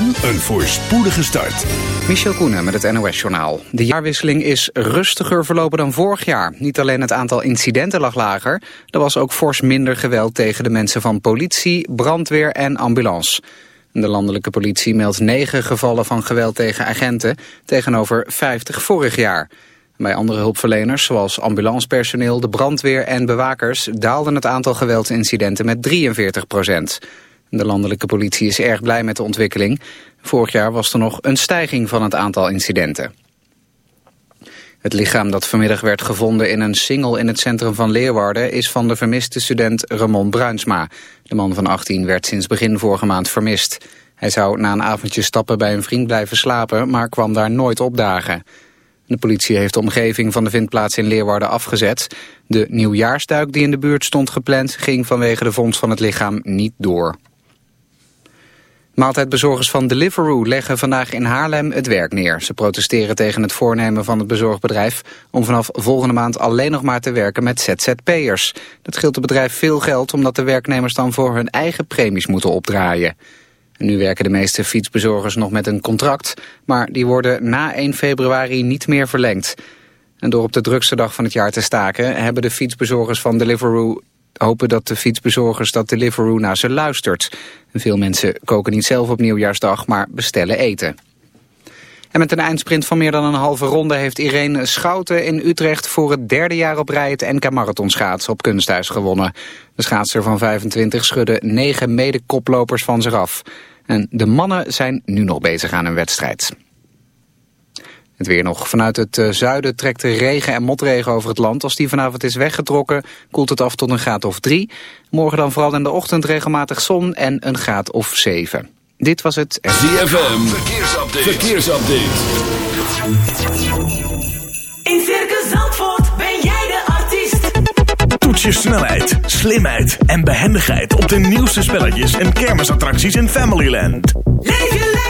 en een voorspoedige start. Michel Koenen met het NOS-journaal. De jaarwisseling is rustiger verlopen dan vorig jaar. Niet alleen het aantal incidenten lag lager... er was ook fors minder geweld tegen de mensen van politie, brandweer en ambulance. De landelijke politie meldt negen gevallen van geweld tegen agenten... tegenover 50 vorig jaar. Bij andere hulpverleners, zoals ambulancepersoneel, de brandweer en bewakers... daalde het aantal geweldsincidenten met 43 procent. De landelijke politie is erg blij met de ontwikkeling. Vorig jaar was er nog een stijging van het aantal incidenten. Het lichaam dat vanmiddag werd gevonden in een singel in het centrum van Leeuwarden... is van de vermiste student Ramon Bruinsma. De man van 18 werd sinds begin vorige maand vermist. Hij zou na een avondje stappen bij een vriend blijven slapen... maar kwam daar nooit opdagen. De politie heeft de omgeving van de vindplaats in Leeuwarden afgezet. De nieuwjaarsduik die in de buurt stond gepland... ging vanwege de vondst van het lichaam niet door. Maaltijdbezorgers van Deliveroo leggen vandaag in Haarlem het werk neer. Ze protesteren tegen het voornemen van het bezorgbedrijf... om vanaf volgende maand alleen nog maar te werken met ZZP'ers. Dat scheelt het bedrijf veel geld omdat de werknemers dan voor hun eigen premies moeten opdraaien. nu werken de meeste fietsbezorgers nog met een contract... maar die worden na 1 februari niet meer verlengd. En door op de drukste dag van het jaar te staken... hebben de fietsbezorgers van Deliveroo hopen dat de fietsbezorgers dat Deliveroo naar ze luistert. Veel mensen koken niet zelf op nieuwjaarsdag, maar bestellen eten. En met een eindsprint van meer dan een halve ronde heeft Irene Schouten in Utrecht voor het derde jaar op rij het NK Marathon schaatsen op kunsthuis gewonnen. De schaatser van 25 schudde negen mede-koplopers van zich af. En de mannen zijn nu nog bezig aan een wedstrijd. Het weer nog. Vanuit het eh, zuiden trekt de regen en motregen over het land. Als die vanavond is weggetrokken, koelt het af tot een graad of drie. Morgen dan vooral in de ochtend regelmatig zon en een graad of zeven. Dit was het... ZFM, verkeersupdate. verkeersupdate. In Circus Zandvoort ben jij de artiest. Toets je snelheid, slimheid en behendigheid op de nieuwste spelletjes en kermisattracties in Familyland. Leef je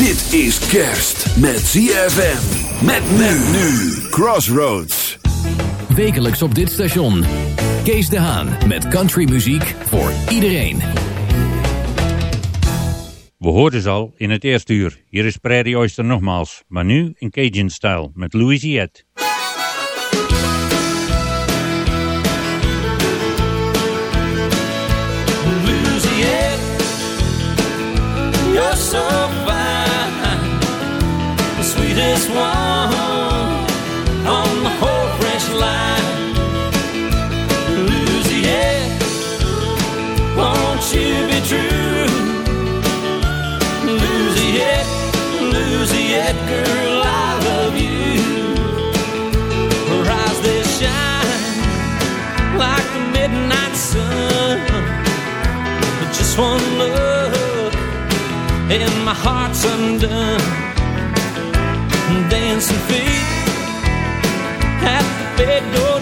Dit is kerst met ZFM. Met men nu. Crossroads. Wekelijks op dit station. Kees de Haan met countrymuziek voor iedereen. We hoorden ze al in het eerste uur. Hier is Prairie Oyster nogmaals, maar nu in Cajun-stijl met Louisiette. Sweetest one on the whole French line. Louisiana, won't you be true? Louisiana, Louisiana, girl, I love you. Her eyes they shine like the midnight sun. But just one look and my heart's undone. Dancing feet. At the bedroom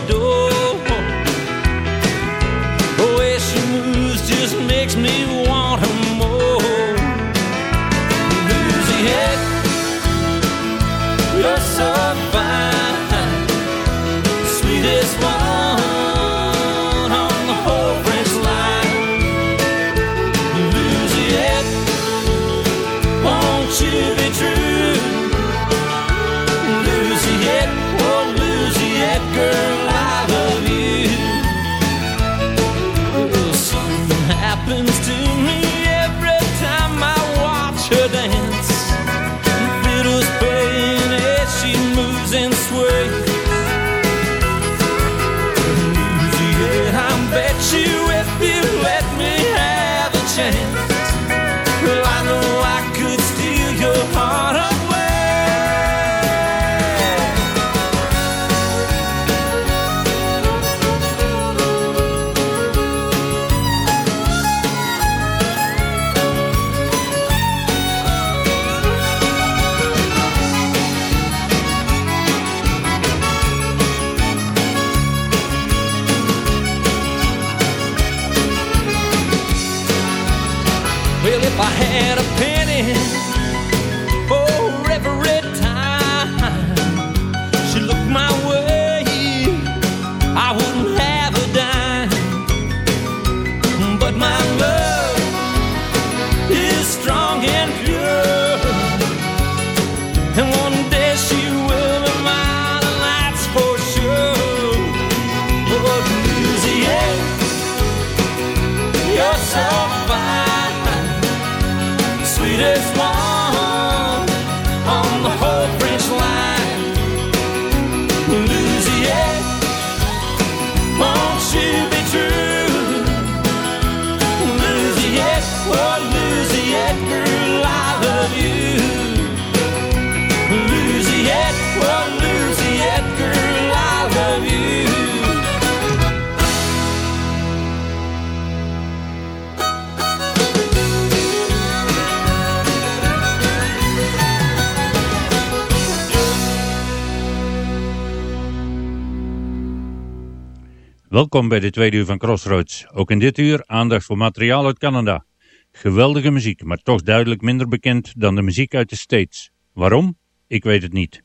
Welkom bij de tweede uur van Crossroads. Ook in dit uur aandacht voor materiaal uit Canada. Geweldige muziek, maar toch duidelijk minder bekend dan de muziek uit de States. Waarom? Ik weet het niet.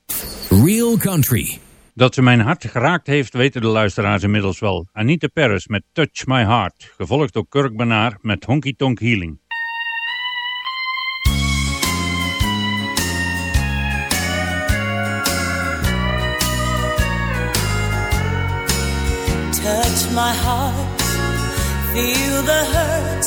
Real Country. Dat ze mijn hart geraakt heeft, weten de luisteraars inmiddels wel. Anita Paris met Touch My Heart, gevolgd door Kirk Banaar met Honky Tonk Healing. My heart, feel the hurt,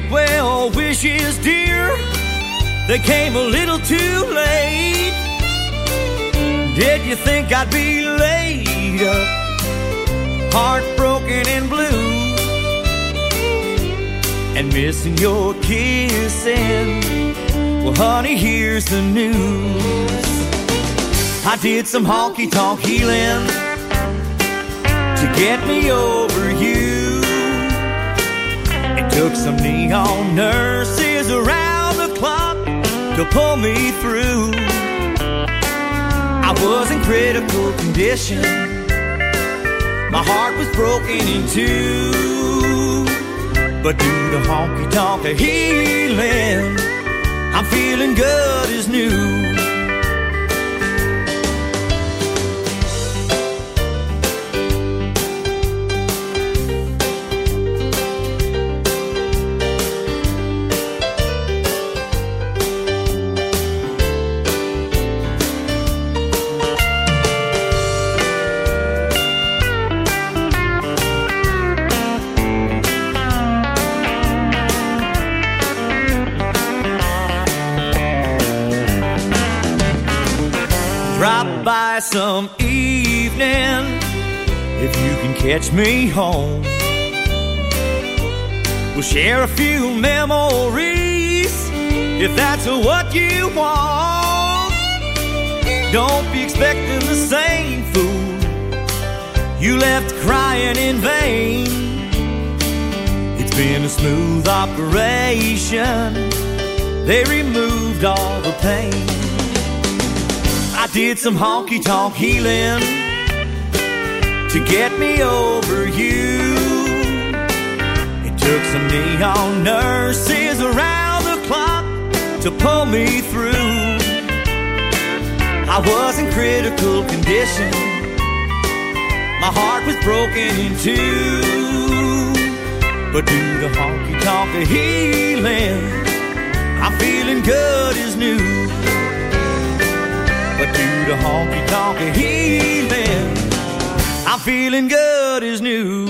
get well wishes, dear, they came a little too late. Did you think I'd be laid up, heartbroken and blue, and missing your kissing? Well, honey, here's the news. I did some honky tonk healing to get me over took some neon nurses around the clock to pull me through. I was in critical condition. My heart was broken in two. But due to honky tonk healing, I'm feeling good as new. Catch me home. We'll share a few memories if that's what you want. Don't be expecting the same fool you left crying in vain. It's been a smooth operation, they removed all the pain. I did some honky tonk healing to get me over you. It took some neon nurses around the clock to pull me through. I was in critical condition. My heart was broken in two. But due to honky tonk healing, I'm feeling good as new. But due to honky tonk healing, I'm feeling good as new.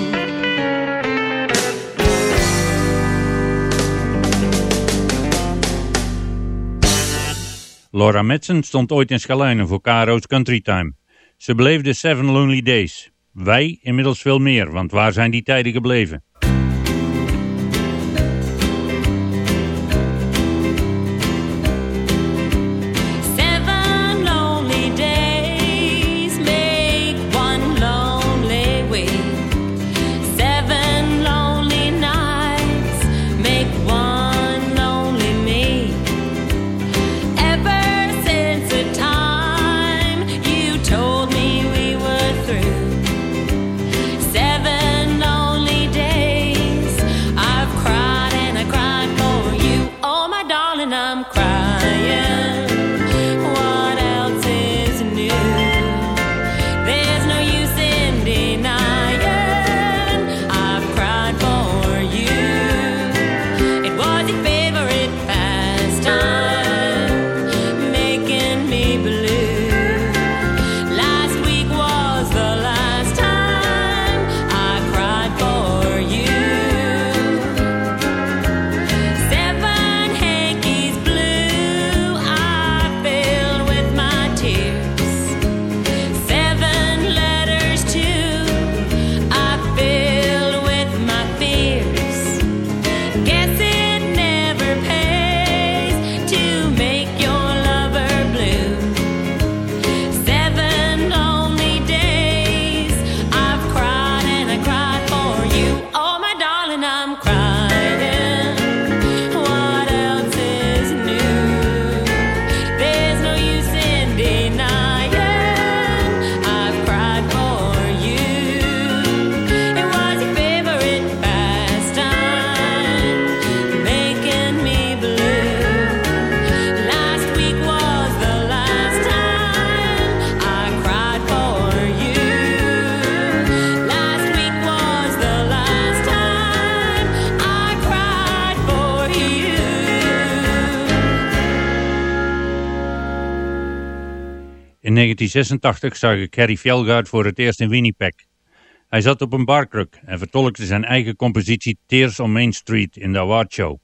Laura Madsen stond ooit in Schaluinen voor Caro's Country Time. Ze beleefde Seven Lonely Days. Wij inmiddels veel meer, want waar zijn die tijden gebleven? 1986 zag ik Harry Fjellgaard voor het eerst in Winnipeg. Hij zat op een barkruk en vertolkte zijn eigen compositie Tears on Main Street in de awardshow.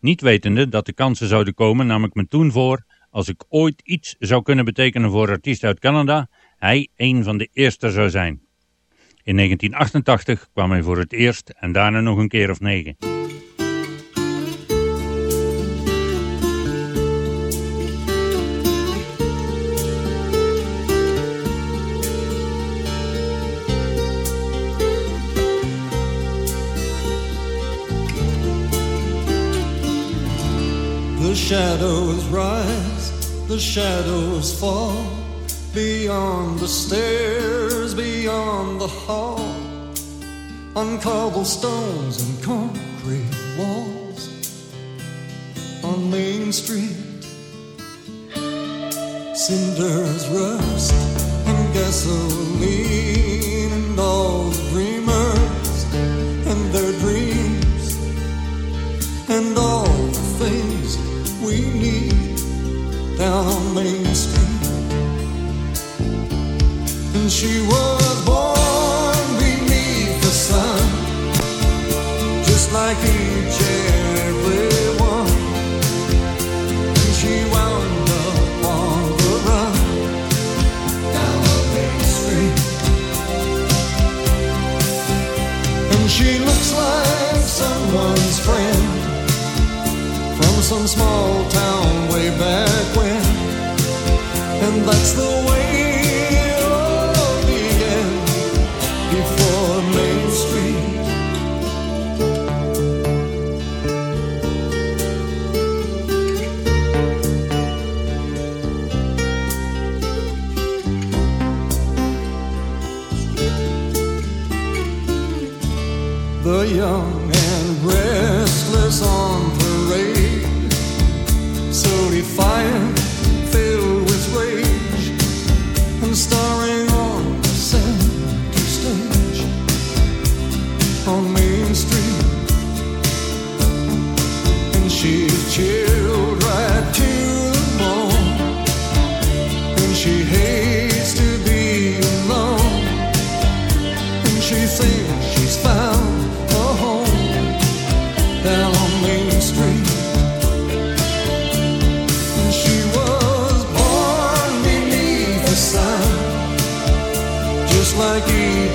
Niet wetende dat de kansen zouden komen nam ik me toen voor, als ik ooit iets zou kunnen betekenen voor artiesten uit Canada, hij een van de eerste zou zijn. In 1988 kwam hij voor het eerst en daarna nog een keer of negen. The shadows rise, the shadows fall beyond the stairs, beyond the hall, on cobblestones and concrete walls, on Main Street. Cinders rust and gasoline, and all dreamers and their dreams, and all we need down Main Street. And she was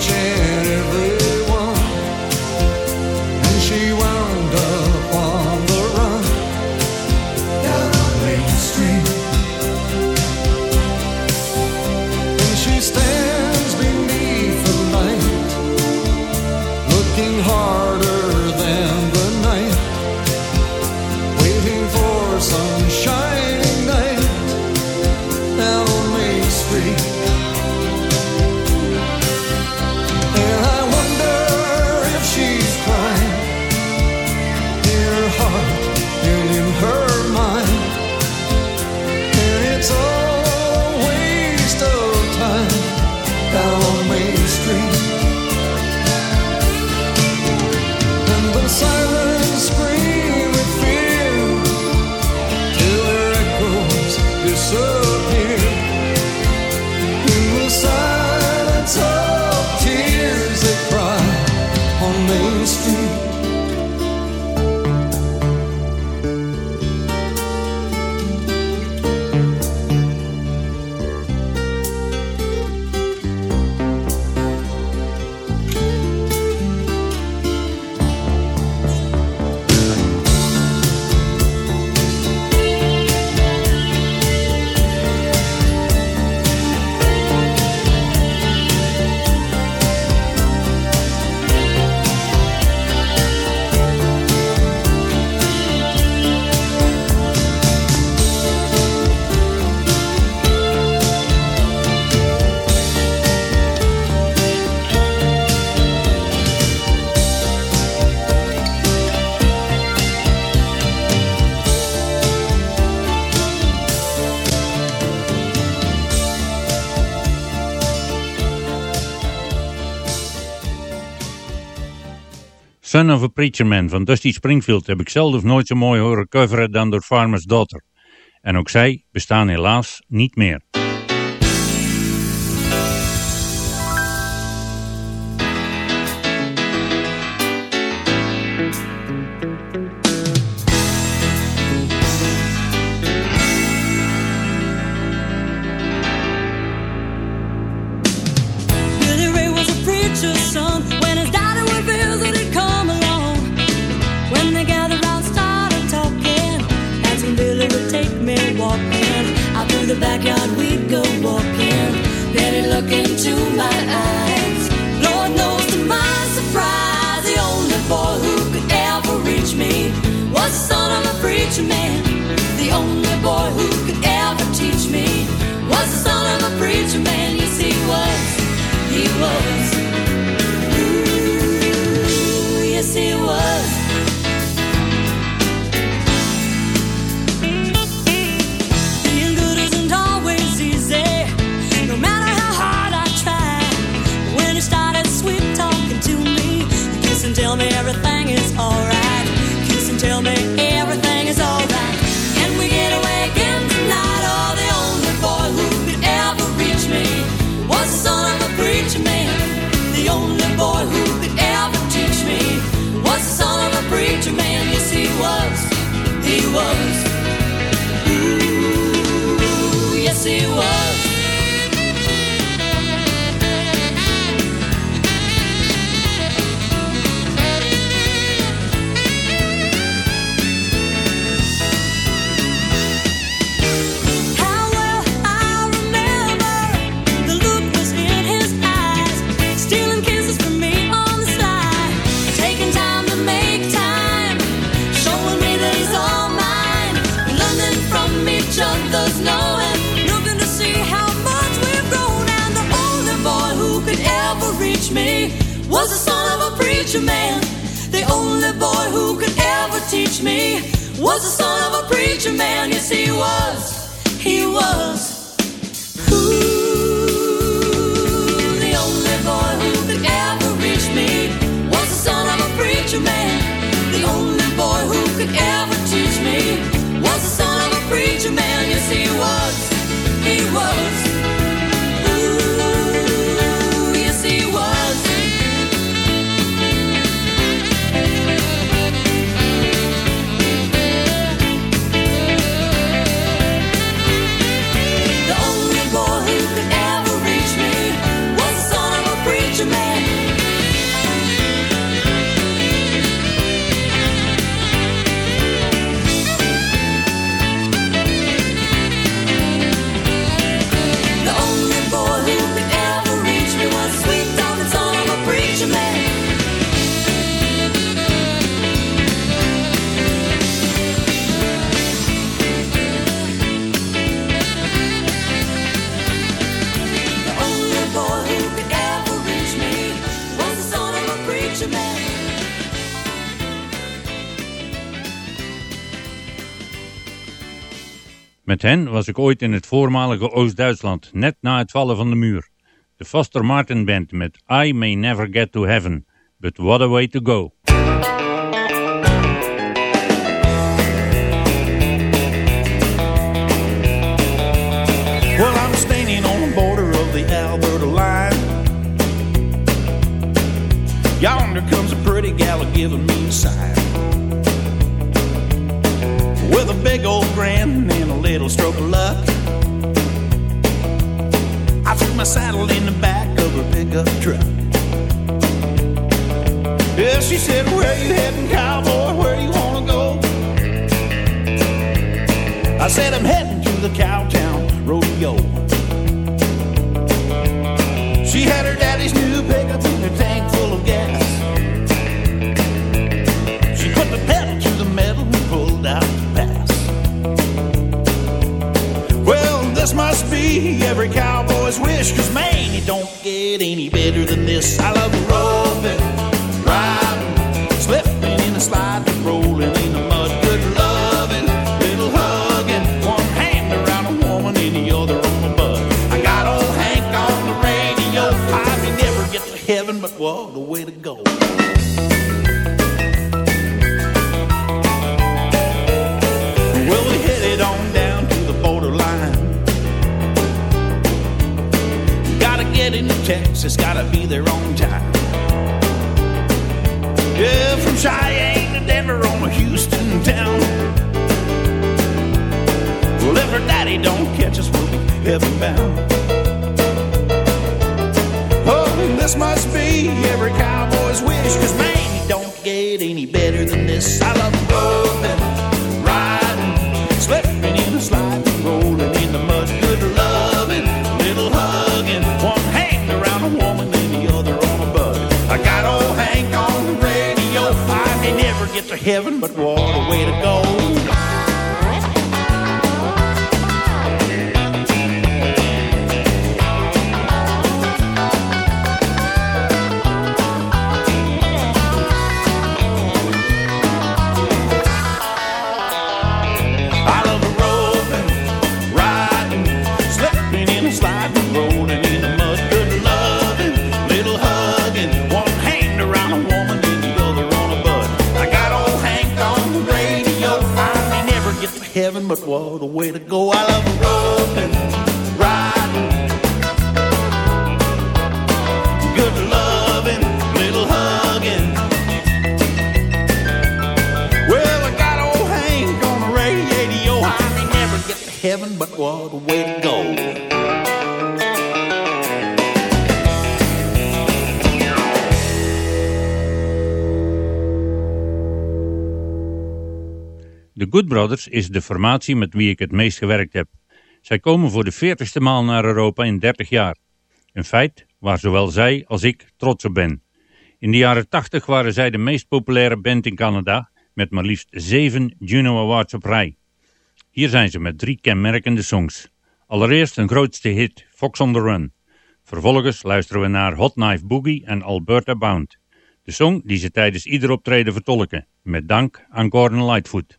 change. Son of a Preacher Man van Dusty Springfield heb ik zelf nooit zo mooi horen coveren dan door Farmer's Daughter. En ook zij bestaan helaas niet meer. Met hen was ik ooit in het voormalige Oost-Duitsland, net na het vallen van de muur. De Foster Martin Band met I May Never Get to Heaven, but what a way to go. Well, I'm standing on the border of the Alberta line. Yonder comes a pretty gal giving me a sign. Little stroke of luck. I threw my saddle in the back of her pickup truck. Yeah, she said, Where you heading, cowboy? Where you wanna go? I said, I'm heading to the Cowtown Rodeo. She had her daddy's new pickup in a tank this must be every cowboy's wish, cause man, it don't get any better than this. I love roving, riding, slipping in the slide, Texas, gotta be there on time. Yeah, from Cheyenne to Denver on a Houston town. Well, if her daddy don't catch us, we'll be heaven bound. Oh, this must be every cowboy's wish, cause man, it don't get any better than this. I love to heaven, but what a way to go. Way to go. I love roving, Good Brothers is de formatie met wie ik het meest gewerkt heb. Zij komen voor de veertigste maal naar Europa in 30 jaar. Een feit waar zowel zij als ik trots op ben. In de jaren 80 waren zij de meest populaire band in Canada met maar liefst 7 Juno Awards op rij. Hier zijn ze met drie kenmerkende songs. Allereerst hun grootste hit, Fox on the Run. Vervolgens luisteren we naar Hot Knife Boogie en Alberta Bound. De song die ze tijdens ieder optreden vertolken, met dank aan Gordon Lightfoot.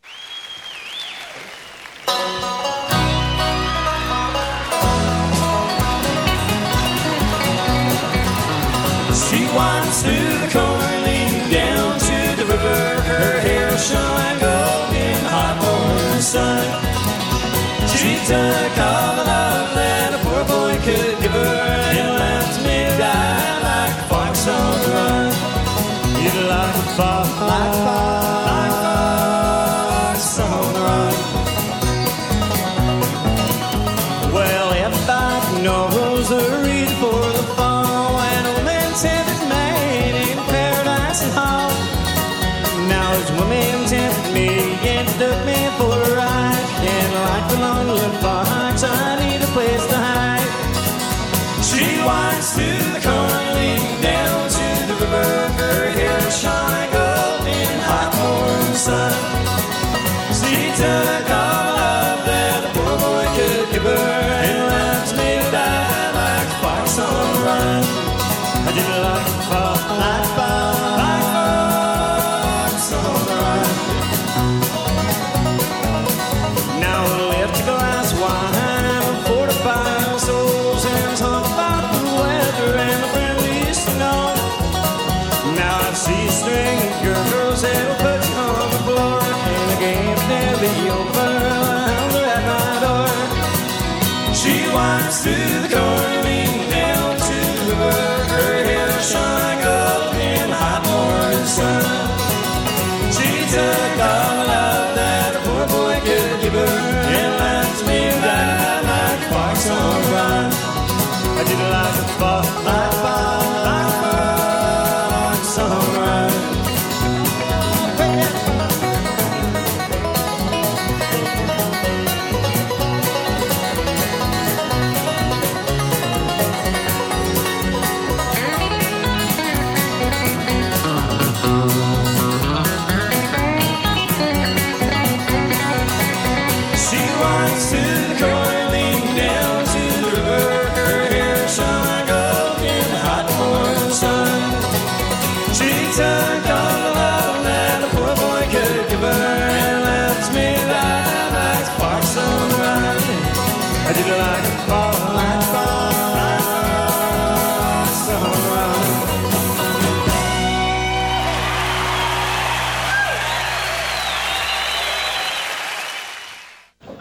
Winds through the corn, leaning down to the river. Her hair shone like gold in the hot sun. She took all the love that a poor boy could give her and left me die like a fox on the run. You'd like a fox, like a fox, it like a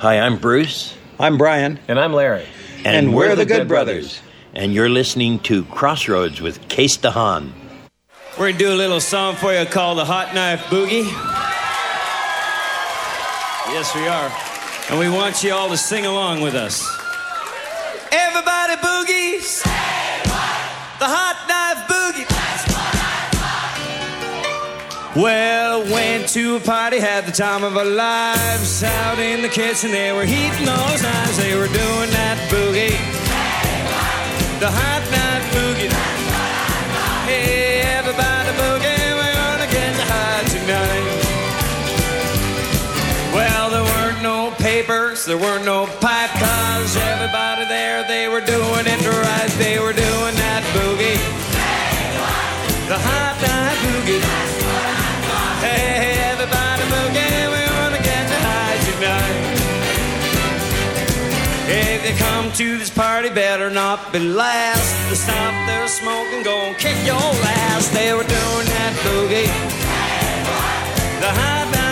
Hi, I'm Bruce. I'm Brian. And I'm Larry. And, we're, the, Good, Brothers. And you're listening to Crossroads with Kees de Haan. We're gonna do a little song for you called the Hot Knife Boogie. Yes, we are. And we want you all to sing along with us. Everybody boogies! The Hot Well, went to a party, had the time of our lives. Out in the kitchen, they were heating those knives. They were doing that boogie. The Hot Knife Boogie. Hey, everybody boogie, we're gonna get high tonight. Well, there weren't no papers, there weren't no pipe cars. Everybody there, they were doing it right. They were doing that boogie. The hot night boogie. They come to this party, better not be last. To stop their smoking, go and kick your ass. They were doing that boogie. The high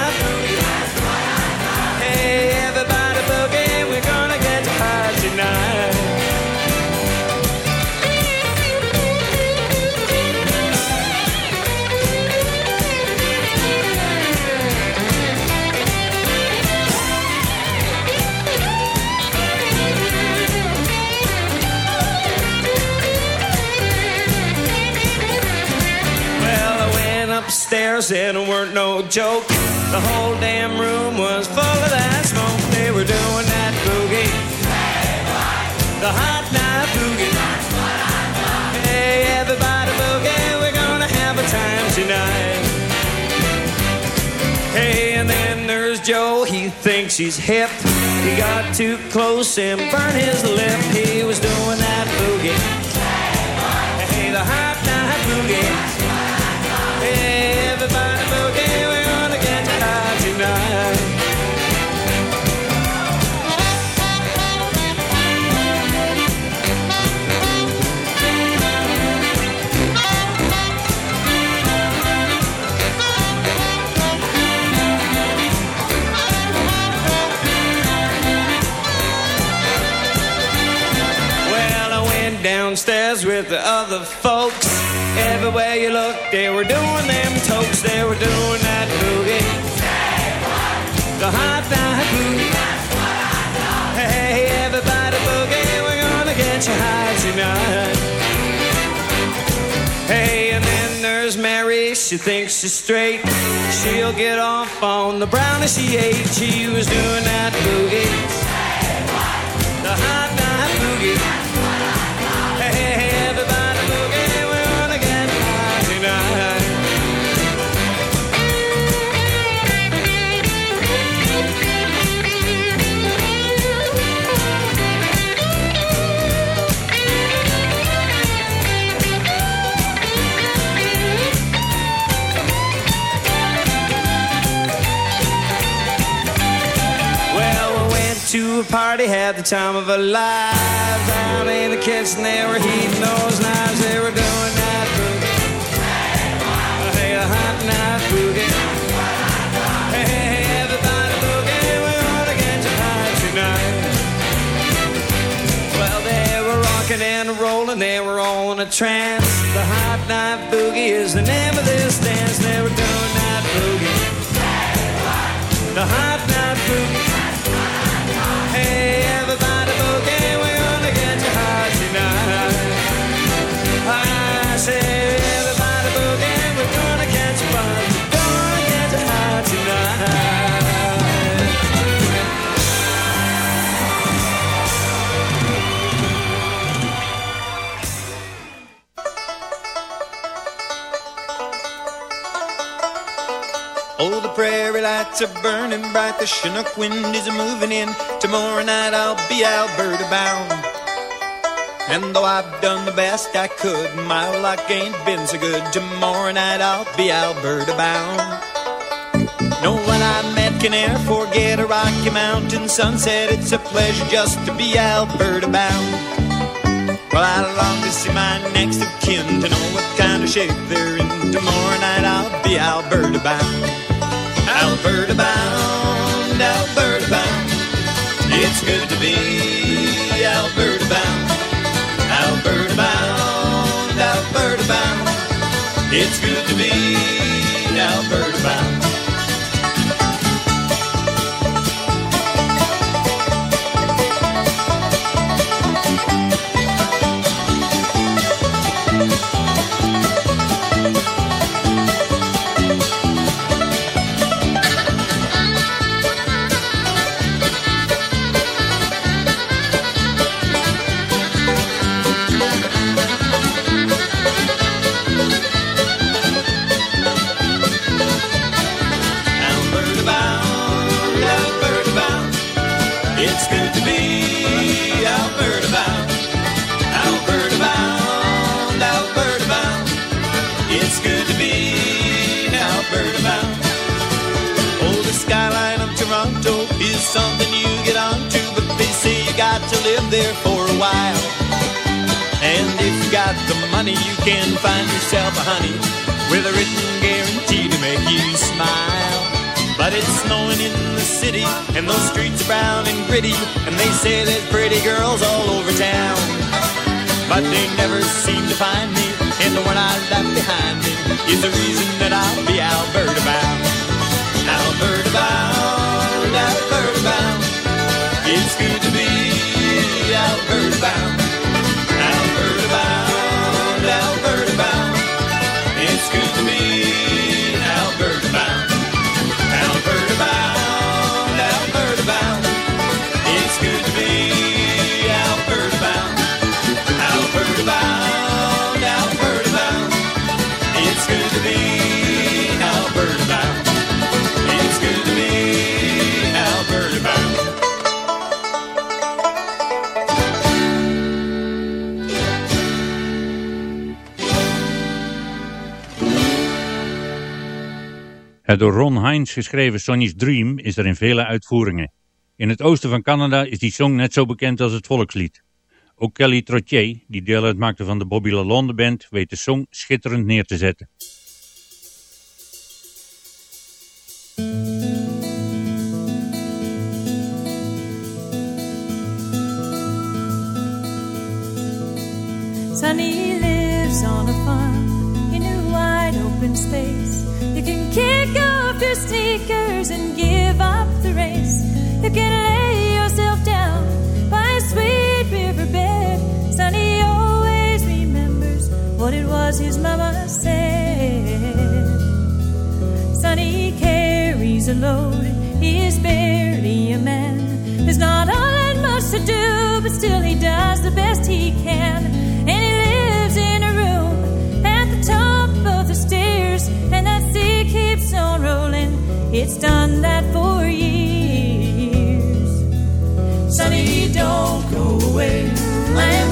and it weren't no joke. The whole damn room was full of that smoke. They were doing that boogie. The hot night boogie. Hey, everybody boogie, we're gonna have a time tonight. Hey, and then there's Joe, he thinks he's hip. He got too close and burned his lip. He was doing that boogie. Other folks. Everywhere you look, they were doing them tokes. They were doing that boogie. The hot night boogie. Hey, everybody boogie, we're gonna get you high tonight. Hey, and then there's Mary, she thinks she's straight. She'll get off on the brownie she ate. She was doing that boogie. Party, had the time of our lives. Down in the kitchen, they were heating those knives. They were doing that boogie. Hey, a hot night boogie. Hey, everybody boogie. We're gonna get you high tonight. Well, they were rocking and rolling. They were all in a trance. The hot night boogie is the name of this dance. They were doing that boogie. The hot night boogie. Lights are burning bright. The Chinook wind is moving in. Tomorrow night I'll be Alberta bound. And though I've done the best I could, my luck ain't been so good. Tomorrow night I'll be Alberta bound. No one I met can ever forget a Rocky Mountain sunset. It's a pleasure just to be Alberta bound. Well, I long to see my next of kin to know what kind of shape they're in. Tomorrow night I'll be Alberta bound. Alberta bound, Alberta bound. It's good to be Alberta bound. It's good to be Alberta bound. Money, you can find yourself a honey with a written guarantee to make you smile. But it's snowing in the city, and those streets are brown and gritty, and they say there's pretty girls all over town. But they never seem to find me, and the one I left behind me is the reason that I'll be Alberta bound. Alberta bound, Alberta bound. It's good to be Alberta bound. door Ron Heinz geschreven Sonny's Dream is er in vele uitvoeringen. In het oosten van Canada is die song net zo bekend als het volkslied. Ook Kelly Trottier, die deel uitmaakte van de Bobby Lalonde Band, weet de song schitterend neer te zetten. Sonny lives on a farm in a wide open space. You can kick your sneakers and give up the race. You can lay yourself down by a sweet riverbed. Sonny always remembers what it was his mama said. Sonny carries a load, he is barely a man. There's not all that much to do, but still he does the best he can. And It's done that for years. Sonny, don't go away. I'm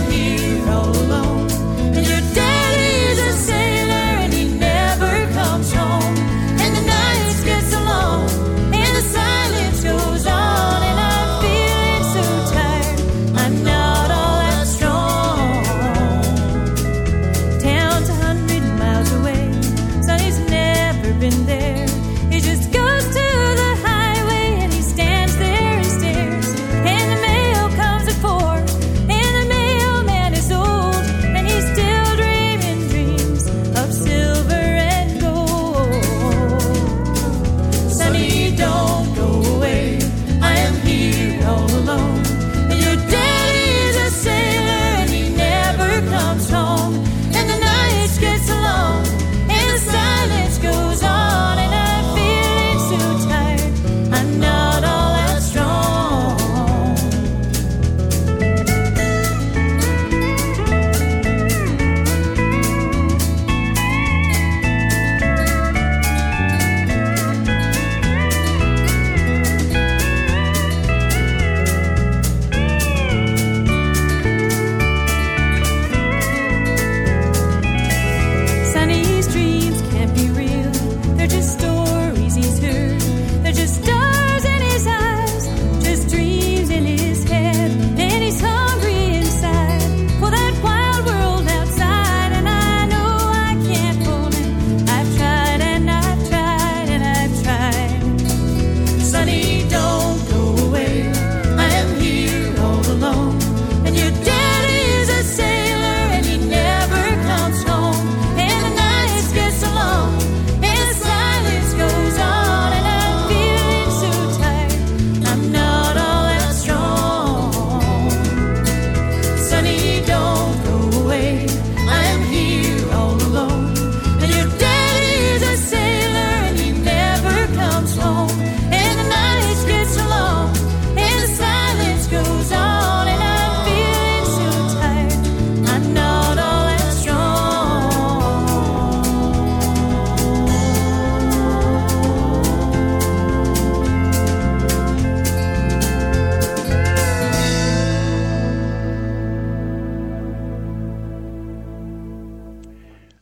don't.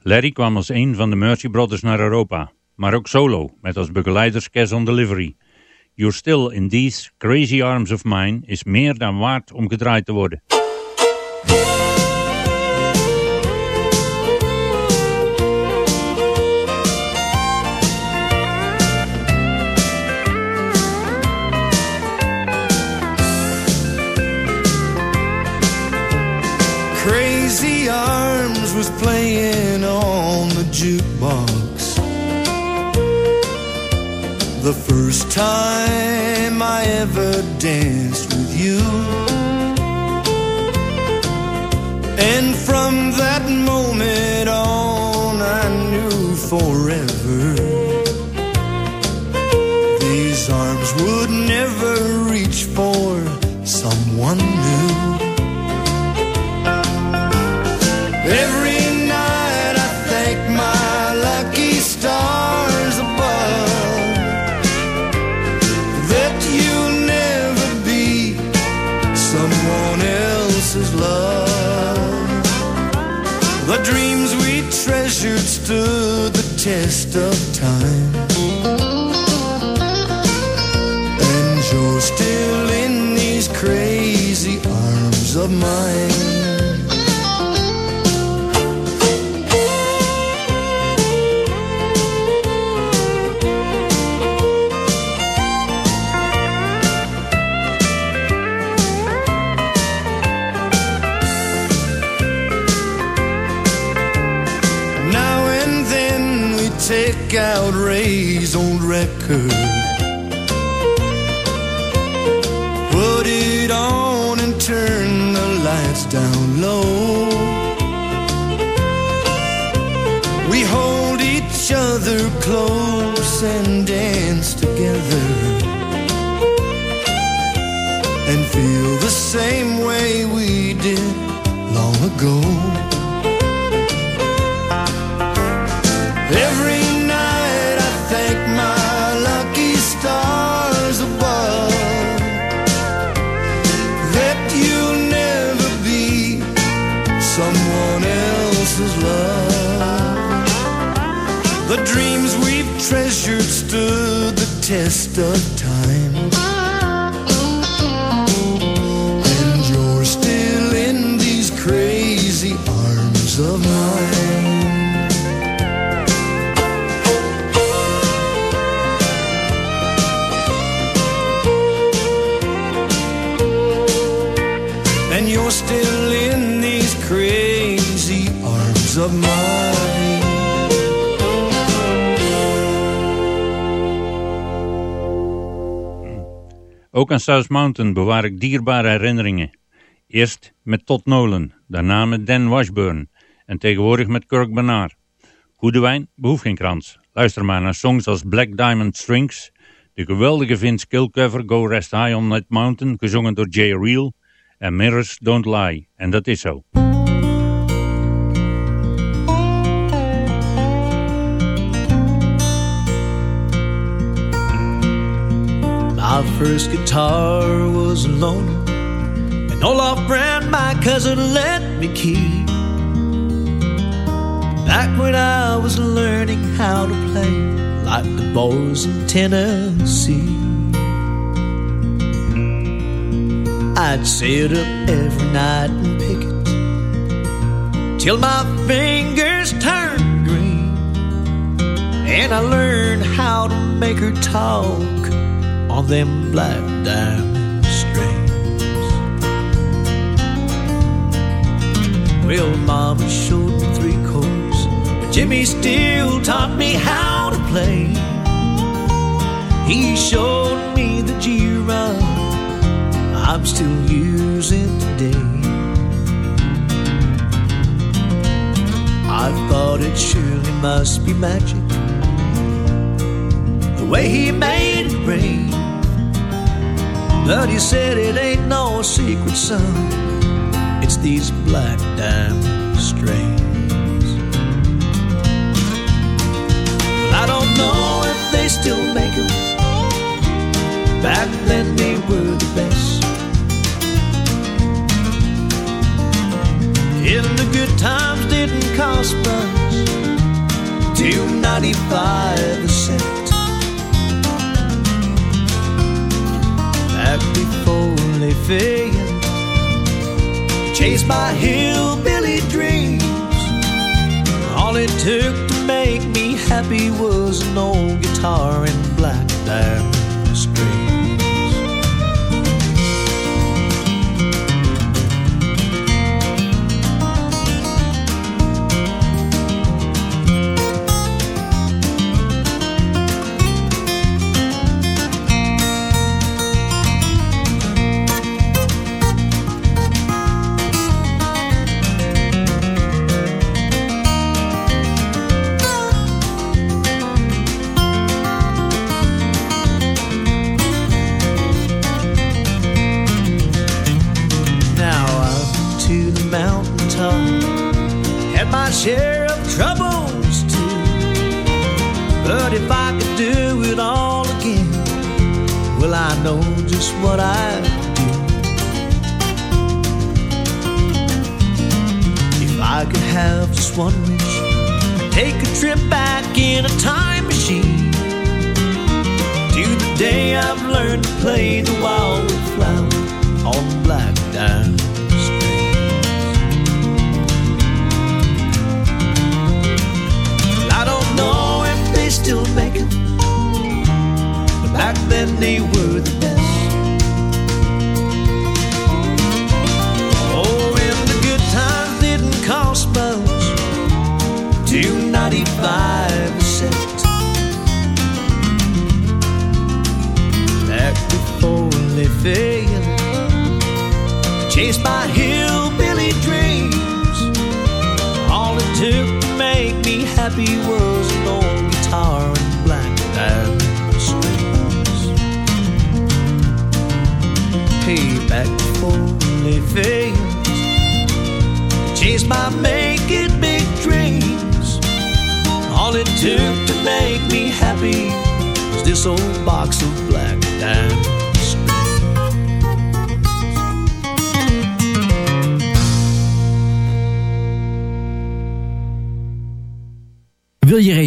Larry kwam als een van de Mercy Brothers naar Europa, maar ook solo, met als begeleiders Cash on Delivery. You're Still in These Crazy Arms of Mine is meer dan waard om gedraaid te worden. was playing on the jukebox. The first time I ever danced with you. And from that moment on, I knew forever these arms would never reach for someone test of time. And you're still in these crazy arms of mine. Record. Put it on and turn the lights down low. We hold each other close and dance together. And feel the same way we did long ago. Ook aan South Mountain bewaar ik dierbare herinneringen. Eerst met Todd Nolan, daarna met Dan Washburn en tegenwoordig met Kirk Bernard. Goede wijn behoeft geen krans. Luister maar naar songs als Black Diamond Strings, de geweldige Vince Gill cover Go Rest High on That Mountain, gezongen door Jay Reel, en Mirrors Don't Lie. En dat is zo. My first guitar was a loaner, And Olaf brand my cousin let me keep. Back when I was learning how to play like the boys in Tennessee. I'd sit up every night and pick it till my fingers turned green. And I learned how to make her talk on them black diamond strings. Well, Mama showed me three chords, but Jimmy still taught me how to play. He showed me the G run I'm still using today. I thought it surely must be magic the way he made it rain. But he said it ain't no secret, son. It's these black diamond strings. I don't know if they still make them. Back then they were the best. And the good times didn't cost much. Two ninety five a cent. Failed, chase my hillbilly dreams. All it took to make me happy was an old guitar happy was an old guitar and black and strings. Payback for only things. Chase my making big dreams. All it took to make me happy was this old box of black diamonds.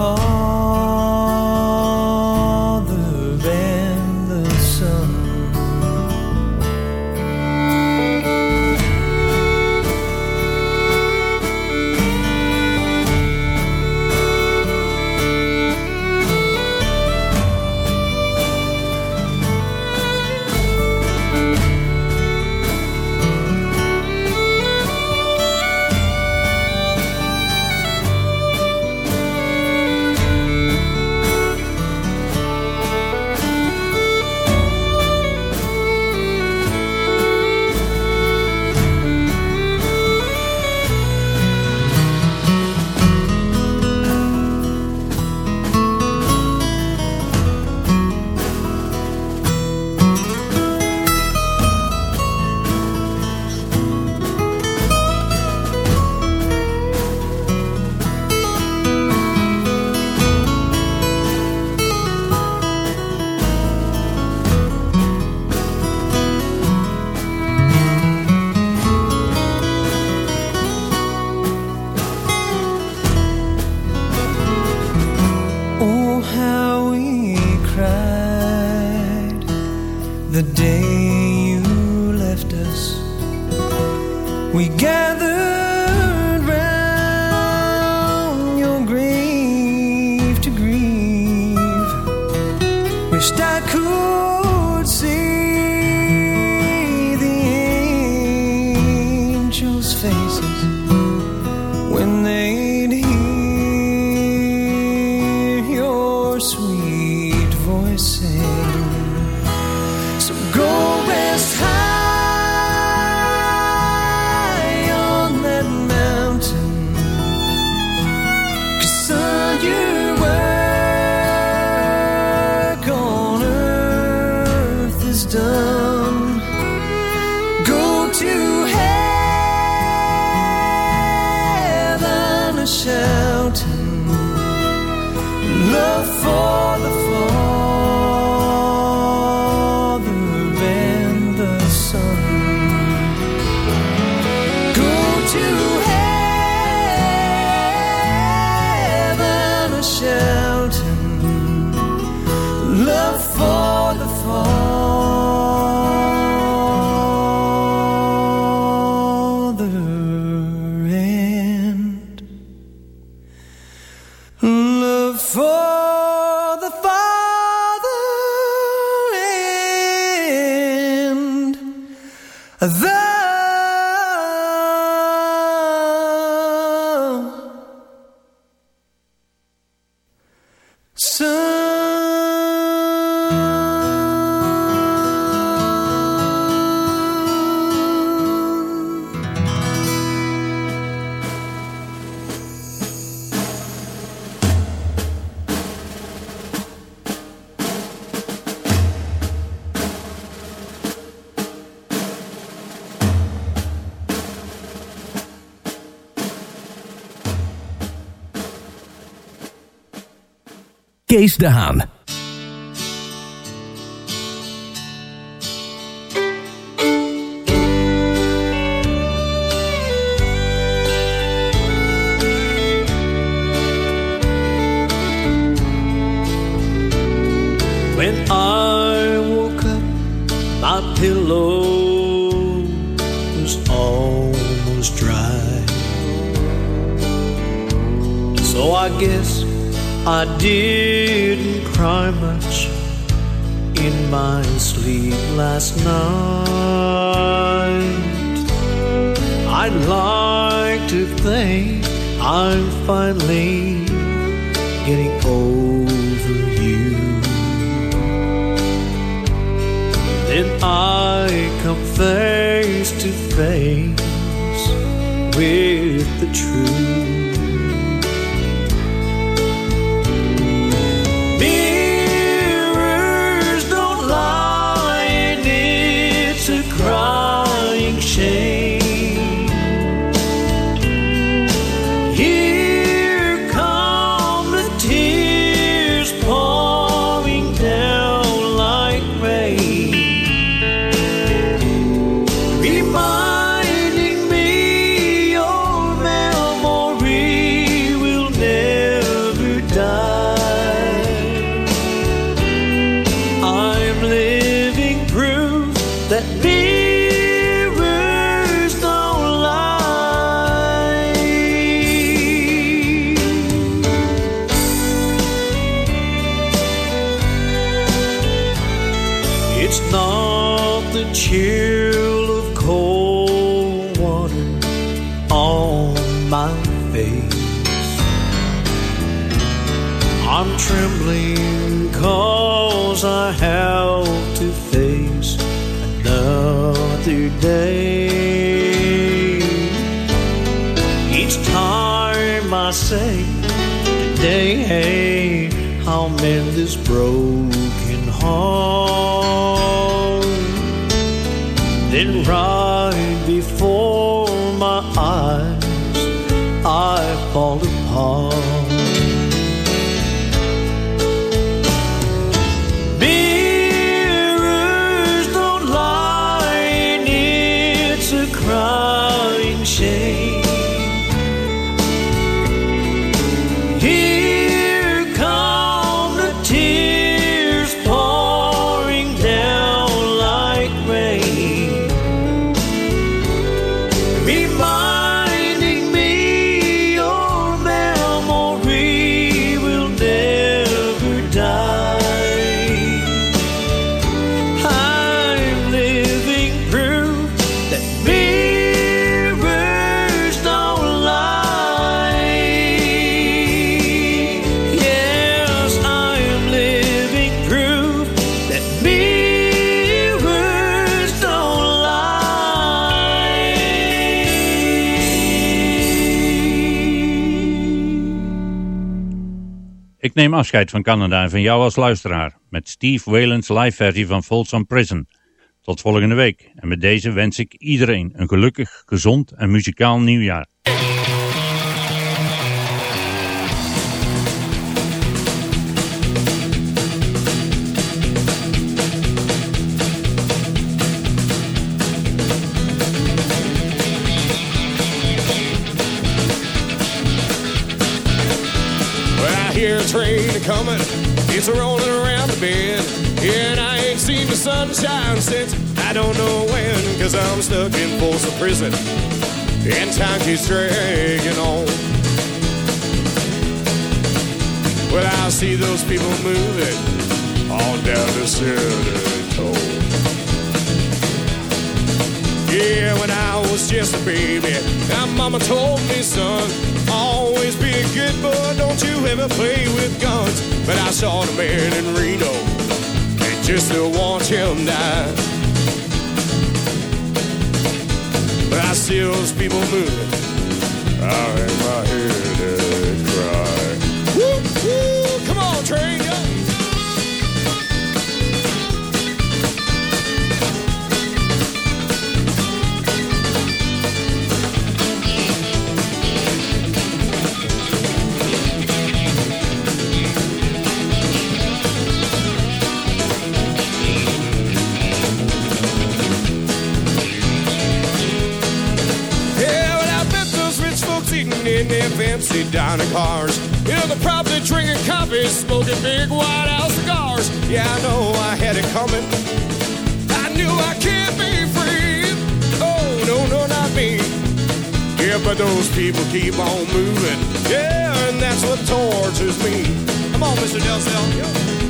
call Kees de Haan. When I woke up, my pillow was almost dry. So I guess I didn't cry much in my sleep last night. I'd like to think I'm finally getting over you. Then I come face to face with the truth. Face another day. Each time I say today, hey, I'll mend this broken heart. Then right Ik neem afscheid van Canada en van jou als luisteraar met Steve Whalen's live versie van Folsom Prison. Tot volgende week en met deze wens ik iedereen een gelukkig, gezond en muzikaal nieuwjaar. Hear a train a coming, it's rolling around the bend. And I ain't seen the sunshine since I don't know when, cause I'm stuck in Folsom Prison. And time keeps dragging on. Well, I see those people moving on down the center toe. Yeah, when I was just a baby, my mama told me, son, always be a good boy, don't you ever play with guns. But I saw the man in Reno, and just to watch him die. But I see those people moving, I hang fancy dining cars. You know, they're probably drinking coffee, smoking big white house cigars. Yeah, I know I had it coming. I knew I can't be free. Oh, no, no, not me. Yeah, but those people keep on moving. Yeah, and that's what tortures me. Come on, Mr. Delsell.